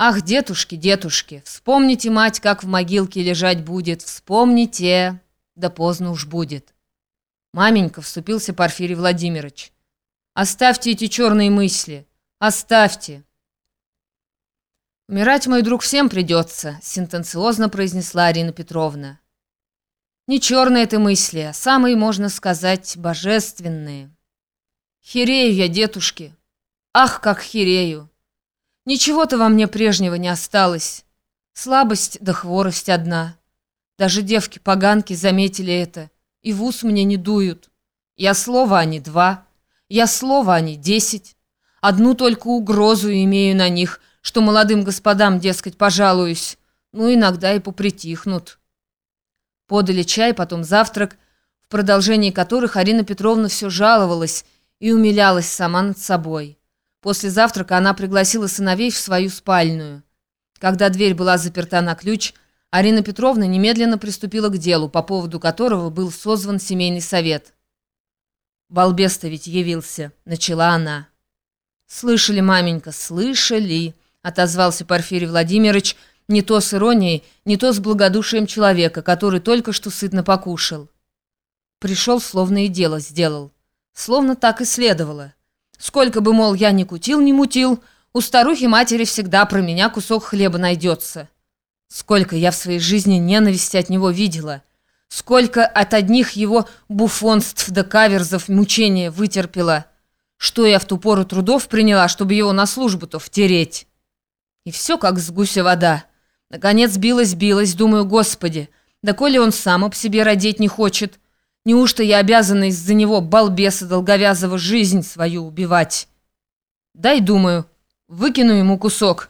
Ах, детушки, детушки, вспомните, мать, как в могилке лежать будет, вспомните, да поздно уж будет. Маменька, вступился Порфирий Владимирович. Оставьте эти черные мысли, оставьте. «Умирать, мой друг, всем придется», — сентенциозно произнесла Арина Петровна. «Не черные это мысли, а самые, можно сказать, божественные. Херею я, детушки. Ах, как херею! Ничего-то во мне прежнего не осталось. Слабость да хворость одна. Даже девки-поганки заметили это, и в ус мне не дуют. Я слово, а не два. Я слово, а не десять. Одну только угрозу имею на них, что молодым господам, дескать, пожалуюсь. Ну, иногда и попритихнут. Подали чай, потом завтрак, в продолжении которых Арина Петровна все жаловалась и умилялась сама над собой. После завтрака она пригласила сыновей в свою спальную. Когда дверь была заперта на ключ, Арина Петровна немедленно приступила к делу, по поводу которого был созван семейный совет. «Балбес-то ведь явился», — начала она. «Слышали, маменька, слышали», — отозвался Порфирий Владимирович, не то с иронией, не то с благодушием человека, который только что сытно покушал. Пришел, словно и дело сделал. Словно так и следовало. Сколько бы, мол, я ни кутил, ни мутил, у старухи-матери всегда про меня кусок хлеба найдется. Сколько я в своей жизни ненависти от него видела. Сколько от одних его буфонств да каверзов мучения вытерпела. Что я в ту пору трудов приняла, чтобы его на службу-то втереть. И все как с гуся вода. Наконец билась-билась, думаю, господи, да коли он сам об себе родить не хочет, Неужто я обязана из-за него, балбеса долговязого, жизнь свою убивать? Дай, думаю, выкину ему кусок.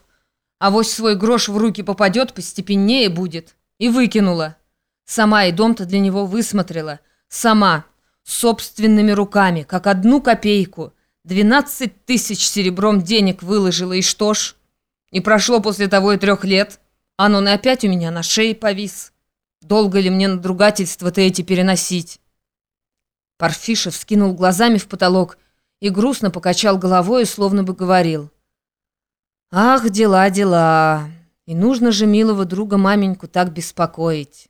а Авось свой грош в руки попадет, постепеннее будет. И выкинула. Сама и дом-то для него высмотрела. Сама, собственными руками, как одну копейку. Двенадцать тысяч серебром денег выложила, и что ж? И прошло после того и трех лет. А он и опять у меня на шее повис. Долго ли мне надругательства-то эти переносить? Парфишев скинул глазами в потолок и грустно покачал головой, словно бы говорил. «Ах, дела, дела! И нужно же милого друга маменьку так беспокоить.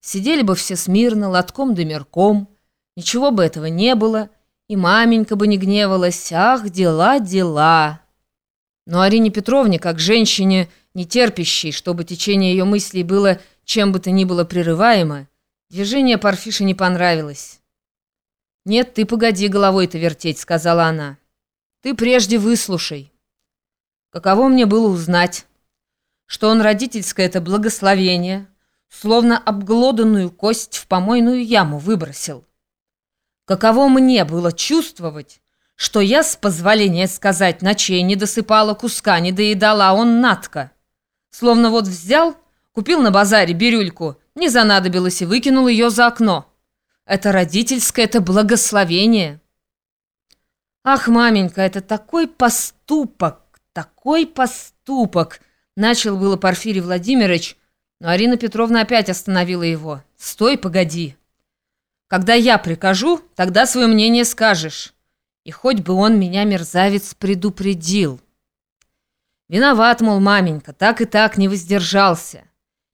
Сидели бы все смирно, лотком да мерком, ничего бы этого не было, и маменька бы не гневалась. Ах, дела, дела!» Но Арине Петровне, как женщине, не терпящей, чтобы течение ее мыслей было чем бы то ни было прерываемо, движение Парфиша не понравилось. «Нет, ты погоди головой-то вертеть», — сказала она. «Ты прежде выслушай. Каково мне было узнать, что он родительское это благословение, словно обглоданную кость в помойную яму выбросил. Каково мне было чувствовать, что я, с позволения сказать, ночей не досыпала куска, не доедала, а он натка. Словно вот взял, купил на базаре бирюльку, не занадобилось и выкинул ее за окно». Это родительское, это благословение. Ах, маменька, это такой поступок, такой поступок. Начал было Порфирий Владимирович, но Арина Петровна опять остановила его. Стой, погоди. Когда я прикажу, тогда свое мнение скажешь. И хоть бы он меня, мерзавец, предупредил. Виноват, мол, маменька, так и так не воздержался.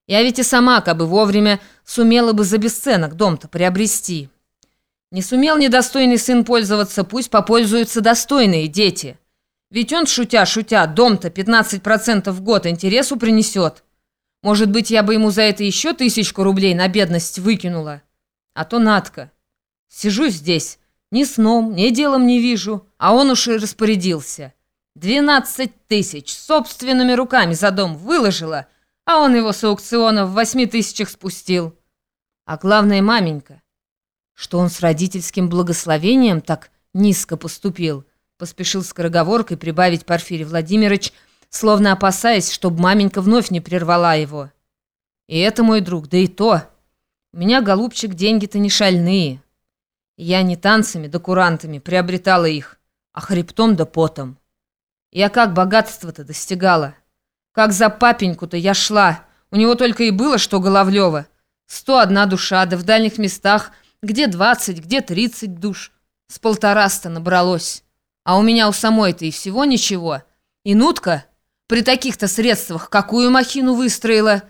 Я ведь и сама, как бы вовремя, сумела бы за бесценок дом-то приобрести. Не сумел недостойный сын пользоваться, пусть попользуются достойные дети. Ведь он, шутя-шутя, дом-то 15% в год интересу принесет. Может быть, я бы ему за это еще тысячку рублей на бедность выкинула. А то Надка. Сижу здесь, ни сном, ни делом не вижу, а он уж и распорядился. Двенадцать тысяч собственными руками за дом выложила – а он его с аукциона в восьми тысячах спустил. А главное, маменька, что он с родительским благословением так низко поступил, поспешил скороговоркой прибавить Порфирий Владимирович, словно опасаясь, чтобы маменька вновь не прервала его. И это, мой друг, да и то. У меня, голубчик, деньги-то не шальные. Я не танцами да курантами приобретала их, а хребтом да потом. Я как богатство-то достигала?» Как за папеньку-то я шла. У него только и было, что Головлева. Сто одна душа, да в дальних местах, где двадцать, где тридцать душ. С полтораста набралось. А у меня у самой-то и всего ничего. И нутка, При таких-то средствах какую махину выстроила?